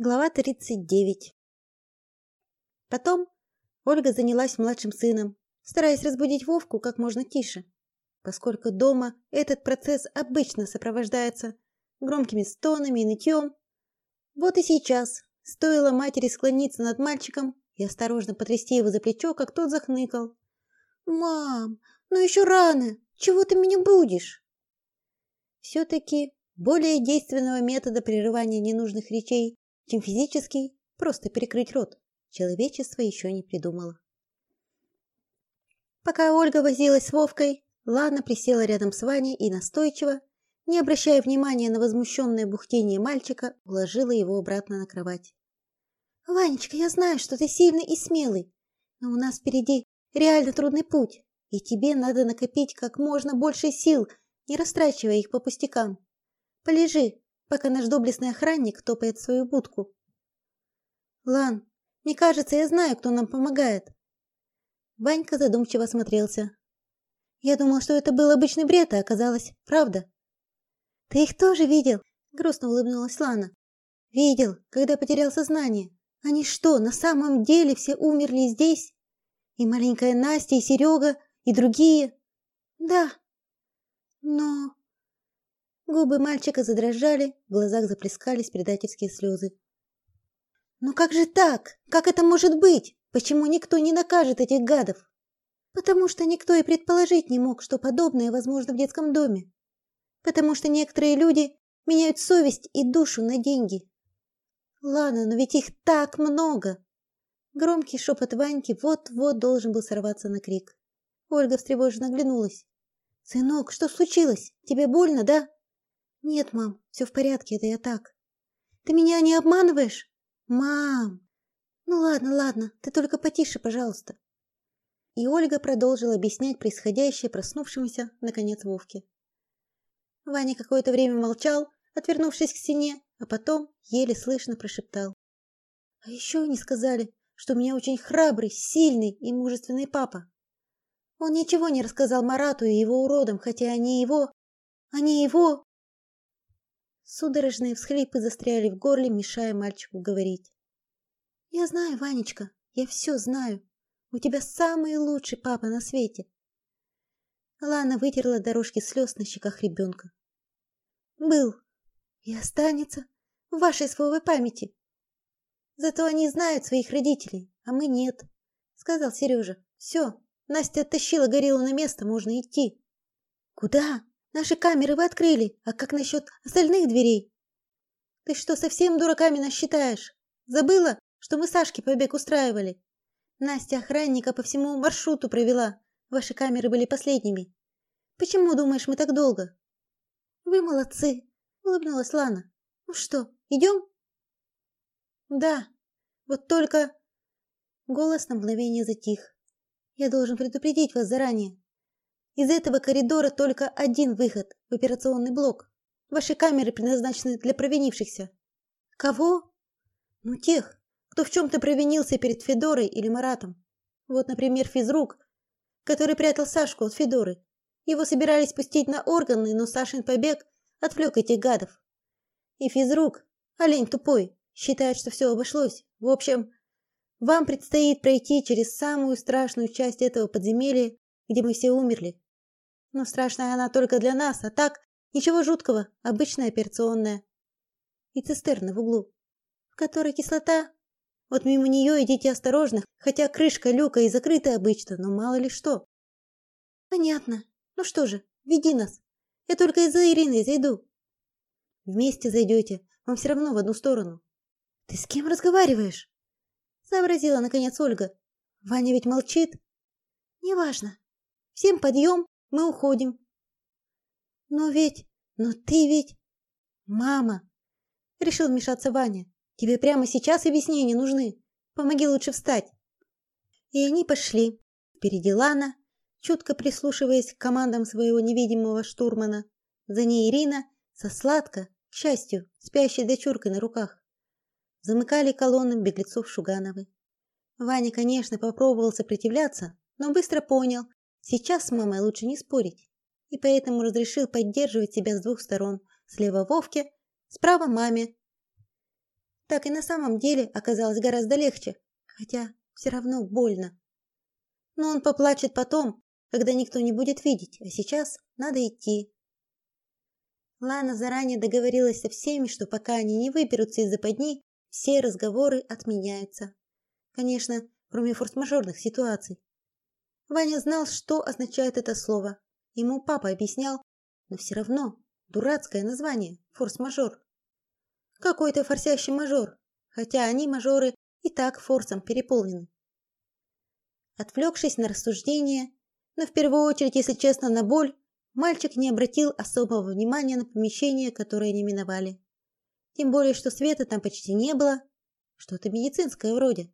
Глава 39. Потом Ольга занялась младшим сыном, стараясь разбудить Вовку как можно тише, поскольку дома этот процесс обычно сопровождается громкими стонами и нытьем. Вот и сейчас стоило матери склониться над мальчиком и осторожно потрясти его за плечо, как тот захныкал. «Мам, ну еще рано! Чего ты меня будешь?» Все-таки более действенного метода прерывания ненужных речей чем физический, просто перекрыть рот, человечество еще не придумало. Пока Ольга возилась с Вовкой, Лана присела рядом с Ваней и настойчиво, не обращая внимания на возмущенное бухтение мальчика, уложила его обратно на кровать. «Ванечка, я знаю, что ты сильный и смелый, но у нас впереди реально трудный путь, и тебе надо накопить как можно больше сил, не растрачивая их по пустякам. Полежи, пока наш доблестный охранник топает свою будку. Лан, мне кажется, я знаю, кто нам помогает. Ванька задумчиво смотрелся. Я думал, что это был обычный бред, а оказалось, правда. Ты их тоже видел? Грустно улыбнулась Лана. Видел, когда потерял сознание. Они что, на самом деле все умерли здесь? И маленькая Настя, и Серега, и другие? Да. Но Губы мальчика задрожали, в глазах заплескались предательские слезы. «Ну как же так? Как это может быть? Почему никто не накажет этих гадов?» «Потому что никто и предположить не мог, что подобное возможно в детском доме. Потому что некоторые люди меняют совесть и душу на деньги. Ладно, но ведь их так много!» Громкий шепот Ваньки вот-вот должен был сорваться на крик. Ольга встревоженно оглянулась. «Сынок, что случилось? Тебе больно, да?» Нет, мам, все в порядке, это я так. Ты меня не обманываешь? Мам. Ну ладно, ладно, ты только потише, пожалуйста. И Ольга продолжила объяснять происходящее проснувшемуся наконец Вовке. Ваня какое-то время молчал, отвернувшись к стене, а потом еле слышно прошептал: "А еще они сказали, что у меня очень храбрый, сильный и мужественный папа. Он ничего не рассказал Марату и его уродам, хотя они его, они его Судорожные всхлипы застряли в горле, мешая мальчику говорить. Я знаю, Ванечка, я все знаю. У тебя самый лучший папа на свете. Лана вытерла дорожки слез на щеках ребенка. Был и останется в вашей словой памяти. Зато они знают своих родителей, а мы нет, сказал Сережа. Все, Настя оттащила гориллу на место, можно идти. Куда? Наши камеры вы открыли, а как насчет остальных дверей? Ты что, совсем дураками нас считаешь? Забыла, что мы Сашке побег устраивали? Настя охранника по всему маршруту провела. Ваши камеры были последними. Почему думаешь мы так долго? Вы молодцы, улыбнулась Лана. Ну что, идем? Да. Вот только голос на мгновение затих. Я должен предупредить вас заранее. Из этого коридора только один выход в операционный блок. Ваши камеры предназначены для провинившихся. Кого? Ну тех, кто в чем то провинился перед Федорой или Маратом. Вот, например, физрук, который прятал Сашку от Федоры. Его собирались пустить на органы, но Сашин побег отвлек этих гадов. И физрук, олень тупой, считает, что все обошлось. В общем, вам предстоит пройти через самую страшную часть этого подземелья, где мы все умерли. Но страшная она только для нас, а так ничего жуткого, обычная операционная. И цистерна в углу, в которой кислота. Вот мимо нее идите осторожно, хотя крышка люка и закрыта обычно, но мало ли что. Понятно. Ну что же, веди нас. Я только из-за Ирины зайду. Вместе зайдете, вам все равно в одну сторону. Ты с кем разговариваешь? Сообразила наконец Ольга. Ваня ведь молчит. Неважно. Всем подъем, мы уходим. Но ведь, но ты ведь мама. Решил вмешаться Ваня. Тебе прямо сейчас объяснения нужны. Помоги лучше встать. И они пошли. Впереди Лана, чутко прислушиваясь к командам своего невидимого штурмана. За ней Ирина со сладко, к счастью, спящей дочуркой на руках. Замыкали колонны беглецов Шугановы. Ваня, конечно, попробовал сопротивляться, но быстро понял, Сейчас с мамой лучше не спорить, и поэтому разрешил поддерживать себя с двух сторон: слева Вовке, справа маме. так и на самом деле оказалось гораздо легче, хотя все равно больно. Но он поплачет потом, когда никто не будет видеть, а сейчас надо идти. Лана заранее договорилась со всеми, что пока они не выберутся из западни, все разговоры отменяются. Конечно, кроме форс-мажорных ситуаций. Ваня знал, что означает это слово. Ему папа объяснял, но все равно дурацкое название форс-мажор. Какой-то форсящий мажор, хотя они мажоры и так форсом переполнены. Отвлекшись на рассуждения, но в первую очередь, если честно, на боль, мальчик не обратил особого внимания на помещение, которое они миновали. Тем более, что света там почти не было, что-то медицинское вроде.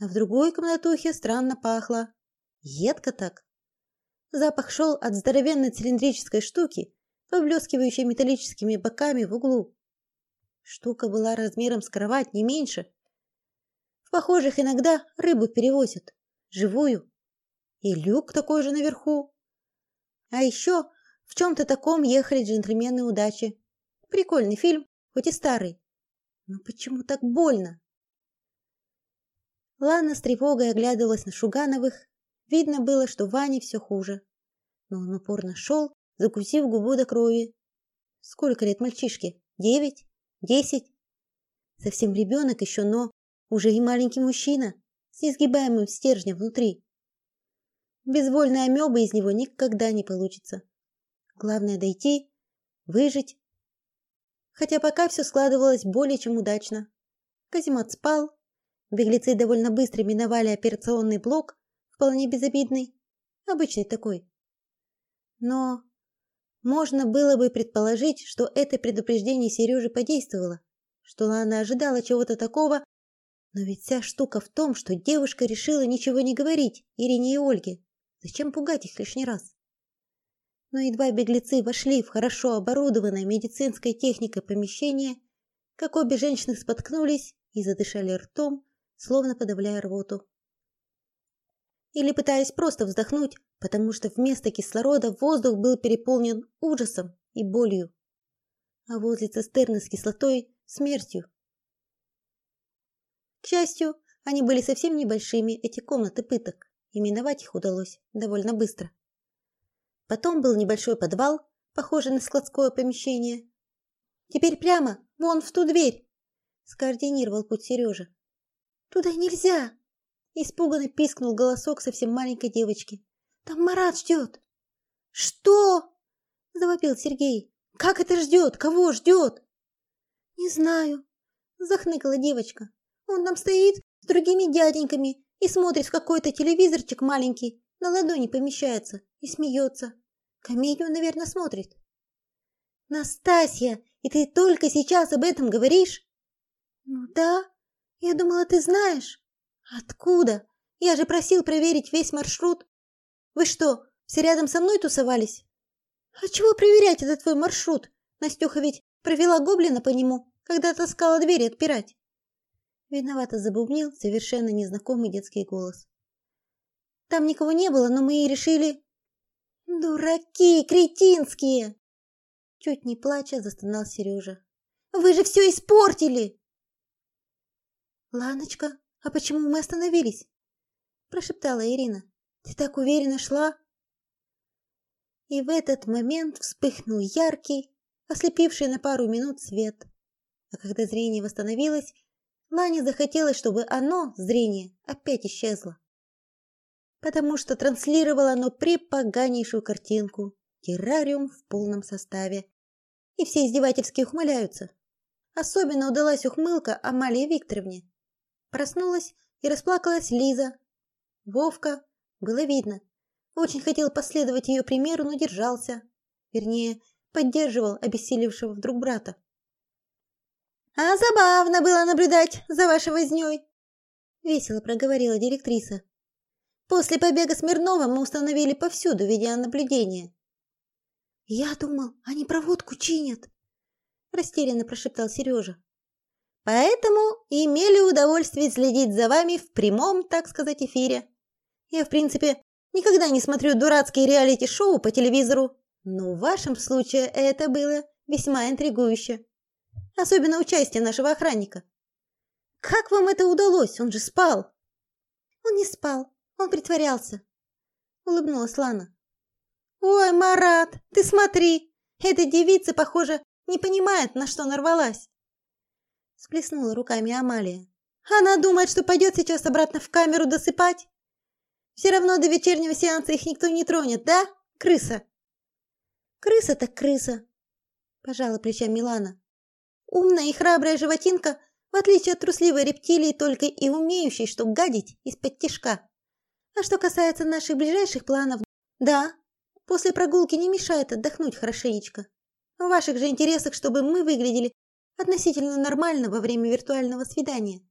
А в другой комнатухе странно пахло. Едко так. Запах шел от здоровенной цилиндрической штуки, поблескивающей металлическими боками в углу. Штука была размером с кровать, не меньше. В похожих иногда рыбу перевозят, живую. И люк такой же наверху. А еще в чем-то таком ехали джентльмены удачи. Прикольный фильм, хоть и старый. Но почему так больно? Лана с тревогой оглядывалась на Шугановых. Видно было, что Ване все хуже. Но он упорно шел, закусив губу до крови. Сколько лет мальчишке? Девять? Десять? Совсем ребенок еще, но уже и маленький мужчина с изгибаемым стержнем внутри. Безвольная амеба из него никогда не получится. Главное дойти, выжить. Хотя пока все складывалось более чем удачно. Казимат спал, беглецы довольно быстро миновали операционный блок, вполне безобидный, обычный такой. Но можно было бы предположить, что это предупреждение Сережи подействовало, что Лана ожидала чего-то такого, но ведь вся штука в том, что девушка решила ничего не говорить Ирине и Ольге. Зачем пугать их лишний раз? Но едва беглецы вошли в хорошо оборудованное медицинской техникой помещение, как обе женщины споткнулись и задышали ртом, словно подавляя рвоту. Или пытаясь просто вздохнуть, потому что вместо кислорода воздух был переполнен ужасом и болью, а возле цистерны с кислотой смертью. К счастью, они были совсем небольшими, эти комнаты пыток, и миновать их удалось довольно быстро. Потом был небольшой подвал, похожий на складское помещение. Теперь прямо, вон в ту дверь, скоординировал путь Сережа. Туда нельзя, испуганно пискнул голосок совсем маленькой девочки. Там Марат ждет!» «Что?» – завопил Сергей. «Как это ждет? Кого ждет?» «Не знаю», – захныкала девочка. «Он там стоит с другими дяденьками и смотрит в какой-то телевизорчик маленький, на ладони помещается, и смеется. Комедию, наверное, смотрит». «Настасья, и ты только сейчас об этом говоришь?» «Ну да, я думала, ты знаешь». «Откуда? Я же просил проверить весь маршрут. Вы что, все рядом со мной тусовались? А чего проверять этот твой маршрут? Настюха ведь провела гоблина по нему, когда таскала двери отпирать. Виновато забубнил совершенно незнакомый детский голос. Там никого не было, но мы и решили... Дураки, кретинские! Чуть не плача, застонал Сережа. Вы же все испортили! Ланочка, а почему мы остановились? Прошептала Ирина. Ты так уверенно шла. И в этот момент вспыхнул яркий, ослепивший на пару минут свет. А когда зрение восстановилось, Лане захотелось, чтобы оно, зрение, опять исчезло. Потому что транслировало оно препоганейшую картинку. Террариум в полном составе. И все издевательски ухмыляются. Особенно удалась ухмылка Амалии Викторовне. Проснулась и расплакалась Лиза. Вовка, было видно. Очень хотел последовать ее примеру, но держался. Вернее, поддерживал обессилевшего вдруг брата. «А забавно было наблюдать за вашей вознёй», — весело проговорила директриса. «После побега Смирнова мы установили повсюду видеонаблюдение». «Я думал, они проводку чинят», — растерянно прошептал Сережа. «Поэтому имели удовольствие следить за вами в прямом, так сказать, эфире. Я, в принципе, никогда не смотрю дурацкие реалити-шоу по телевизору, но в вашем случае это было весьма интригующе. особенно участие нашего охранника. Как вам это удалось? Он же спал. Он не спал, он притворялся. Улыбнулась Лана. Ой, Марат, ты смотри, эта девица, похоже, не понимает, на что нарвалась. Сплеснула руками Амалия. Она думает, что пойдет сейчас обратно в камеру досыпать. Все равно до вечернего сеанса их никто не тронет, да, крыса? Крыса так крыса, пожала плечами Милана. Умная и храбрая животинка, в отличие от трусливой рептилии, только и умеющей, что гадить из-под тишка. А что касается наших ближайших планов, да, после прогулки не мешает отдохнуть хорошенечко. В ваших же интересах, чтобы мы выглядели относительно нормально во время виртуального свидания.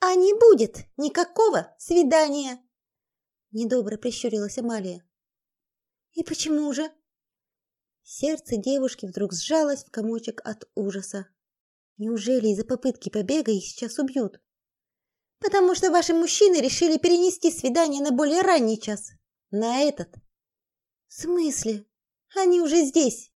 А не будет никакого свидания. Недобро прищурилась Амалия. И почему же? Сердце девушки вдруг сжалось в комочек от ужаса. Неужели из-за попытки побега их сейчас убьют? Потому что ваши мужчины решили перенести свидание на более ранний час. На этот. В смысле? Они уже здесь.